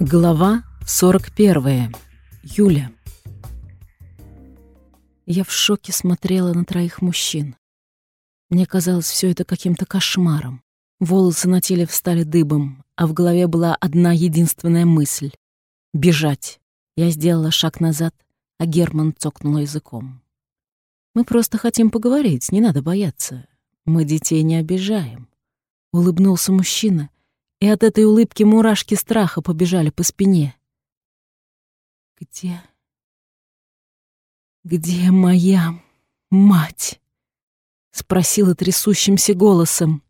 Глава 41. Юля. Я в шоке смотрела на троих мужчин. Мне казалось все это каким-то кошмаром. Волосы на теле встали дыбом, а в голове была одна единственная мысль — бежать. Я сделала шаг назад, а Герман цокнул языком. «Мы просто хотим поговорить, не надо бояться. Мы детей не обижаем». Улыбнулся мужчина, и от этой улыбки мурашки страха побежали по спине. «Где... где моя мать?» — спросила трясущимся голосом.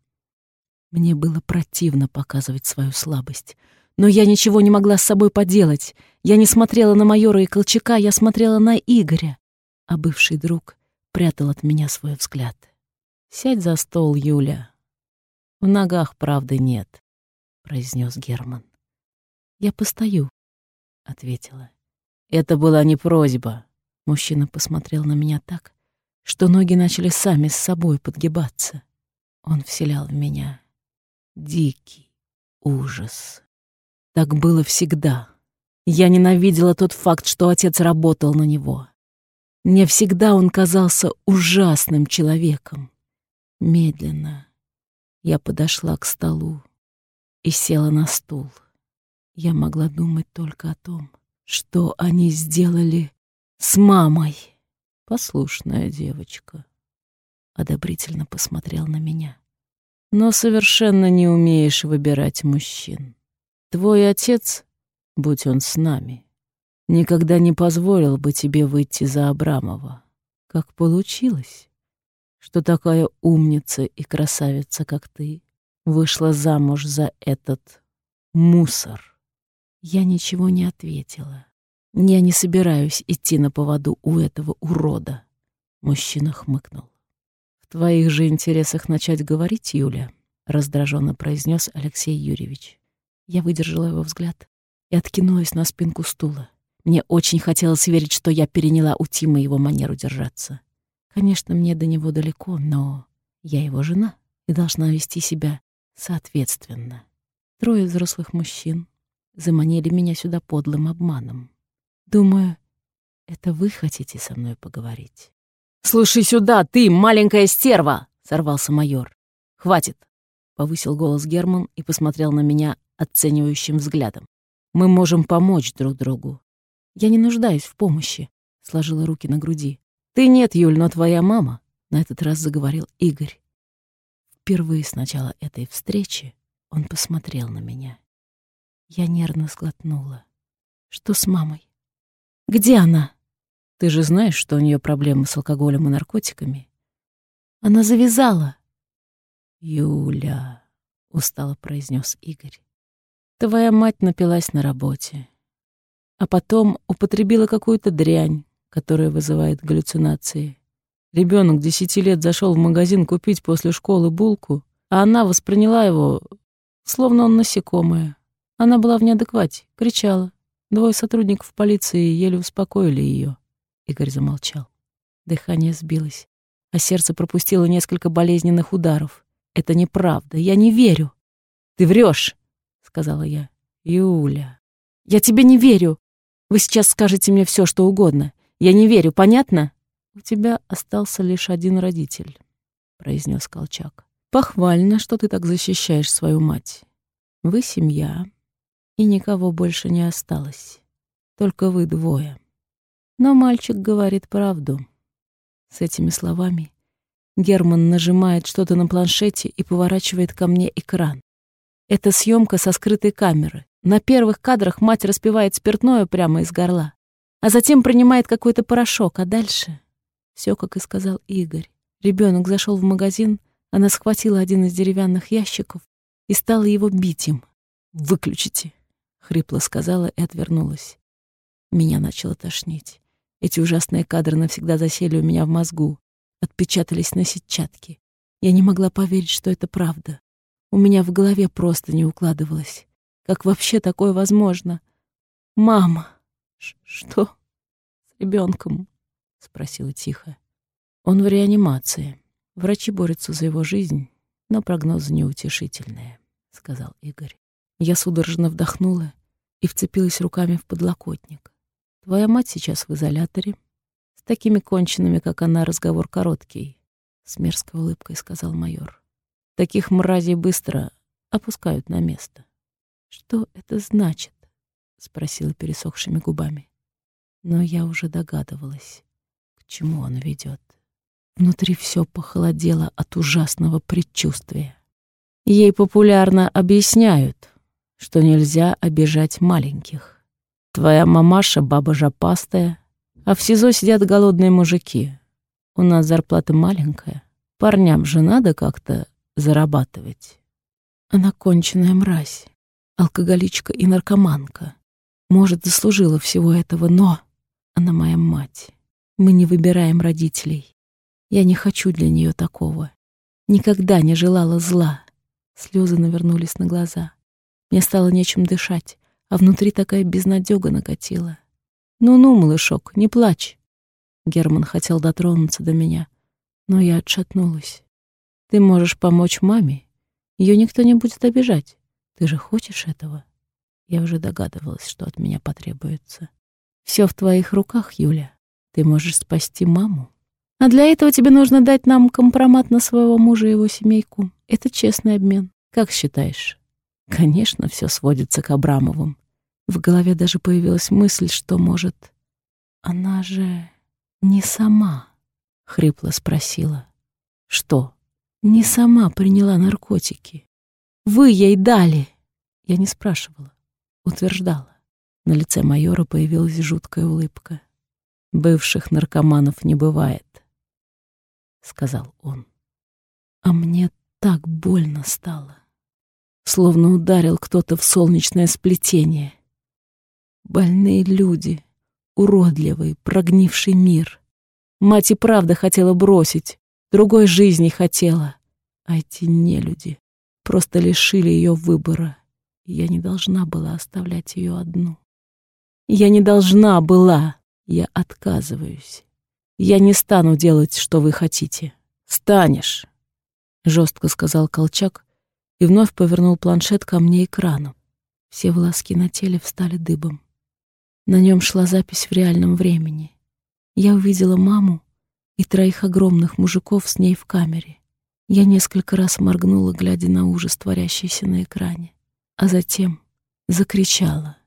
Мне было противно показывать свою слабость, но я ничего не могла с собой поделать. Я не смотрела на майора и Колчака, я смотрела на Игоря, а бывший друг прятал от меня свой взгляд. «Сядь за стол, Юля. В ногах правды нет», — произнес Герман. «Я постою», — ответила. «Это была не просьба». Мужчина посмотрел на меня так, что ноги начали сами с собой подгибаться. Он вселял в меня дикий ужас. Так было всегда. Я ненавидела тот факт, что отец работал на него. Мне всегда он казался ужасным человеком. Медленно я подошла к столу и села на стул. Я могла думать только о том, что они сделали с мамой. Послушная девочка. Одобрительно посмотрел на меня. Но совершенно не умеешь выбирать мужчин. Твой отец, будь он с нами, никогда не позволил бы тебе выйти за Абрамова. Как получилось, что такая умница и красавица, как ты, вышла замуж за этот мусор? Я ничего не ответила. Я не собираюсь идти на поводу у этого урода. Мужчина хмыкнул. В твоих же интересах начать говорить, Юля, раздраженно произнес Алексей Юрьевич. Я выдержала его взгляд и откинулась на спинку стула. Мне очень хотелось верить, что я переняла у Тима его манеру держаться. Конечно, мне до него далеко, но я его жена и должна вести себя соответственно. Трое взрослых мужчин заманили меня сюда подлым обманом. Думаю, это вы хотите со мной поговорить. «Слушай сюда, ты, маленькая стерва!» — сорвался майор. «Хватит!» — повысил голос Герман и посмотрел на меня оценивающим взглядом. «Мы можем помочь друг другу. Я не нуждаюсь в помощи», — сложила руки на груди. «Ты нет, Юль, но твоя мама», — на этот раз заговорил Игорь. Впервые с начала этой встречи он посмотрел на меня. Я нервно сглотнула. «Что с мамой?» Где она? Ты же знаешь, что у нее проблемы с алкоголем и наркотиками. Она завязала. Юля, устало произнес Игорь. Твоя мать напилась на работе, а потом употребила какую-то дрянь, которая вызывает галлюцинации. Ребенок десяти лет зашел в магазин купить после школы булку, а она восприняла его, словно он насекомое. Она была в неадеквате, кричала. Двое сотрудников полиции еле успокоили ее. Игорь замолчал. Дыхание сбилось, а сердце пропустило несколько болезненных ударов. Это неправда, я не верю. Ты врешь, сказала я. Юля, я тебе не верю. Вы сейчас скажете мне все, что угодно. Я не верю, понятно? У тебя остался лишь один родитель, произнес Колчак. Похвально, что ты так защищаешь свою мать. Вы семья, и никого больше не осталось. Только вы двое. Но мальчик говорит правду. С этими словами Герман нажимает что-то на планшете и поворачивает ко мне экран. Это съемка со скрытой камеры. На первых кадрах мать распивает спиртное прямо из горла, а затем принимает какой-то порошок, а дальше все, как и сказал Игорь. Ребенок зашел в магазин, она схватила один из деревянных ящиков и стала его бить им. «Выключите!» хрипло сказала и отвернулась. Меня начало тошнить. Эти ужасные кадры навсегда засели у меня в мозгу, отпечатались на сетчатке. Я не могла поверить, что это правда. У меня в голове просто не укладывалось. Как вообще такое возможно? «Мама!» «Что? С ребенком? Спросила тихо. «Он в реанимации. Врачи борются за его жизнь, но прогнозы неутешительные», — сказал Игорь. Я судорожно вдохнула и вцепилась руками в подлокотник. Твоя мать сейчас в изоляторе. С такими конченными, как она, разговор короткий, — с мерзкой улыбкой сказал майор. Таких мразей быстро опускают на место. Что это значит? — спросила пересохшими губами. Но я уже догадывалась, чему он ведет. Внутри все похолодело от ужасного предчувствия. Ей популярно объясняют, что нельзя обижать маленьких. Твоя мамаша баба жопастая, а в СИЗО сидят голодные мужики. У нас зарплата маленькая, парням же надо как-то зарабатывать. Она конченая мразь, алкоголичка и наркоманка. Может, заслужила всего этого, но она моя мать. Мы не выбираем родителей. Я не хочу для нее такого. Никогда не желала зла. Слезы навернулись на глаза. Мне стало нечем дышать, а внутри такая безнадега накатила. «Ну-ну, малышок, не плачь!» Герман хотел дотронуться до меня, но я отшатнулась. «Ты можешь помочь маме. Ее никто не будет обижать. Ты же хочешь этого?» Я уже догадывалась, что от меня потребуется. Все в твоих руках, Юля. Ты можешь спасти маму. А для этого тебе нужно дать нам компромат на своего мужа и его семейку. Это честный обмен. Как считаешь? Конечно, все сводится к Абрамовым. В голове даже появилась мысль, что, может, она же не сама, — хрипло спросила. Что? Не сама приняла наркотики. Вы ей дали. Я не спрашивала, утверждала. На лице майора появилась жуткая улыбка. Бывших наркоманов не бывает сказал он. А мне так больно стало. Словно ударил кто-то в солнечное сплетение. Больные люди, уродливый, прогнивший мир. Мать и правда хотела бросить, другой жизни хотела. А эти нелюди просто лишили ее выбора. я не должна была оставлять ее одну. Я не должна была. Я отказываюсь. Я не стану делать, что вы хотите. Станешь, жестко сказал Колчак и вновь повернул планшет ко мне экрану. Все волоски на теле встали дыбом. На нем шла запись в реальном времени. Я увидела маму и троих огромных мужиков с ней в камере. Я несколько раз моргнула, глядя на ужас, творящийся на экране, а затем закричала —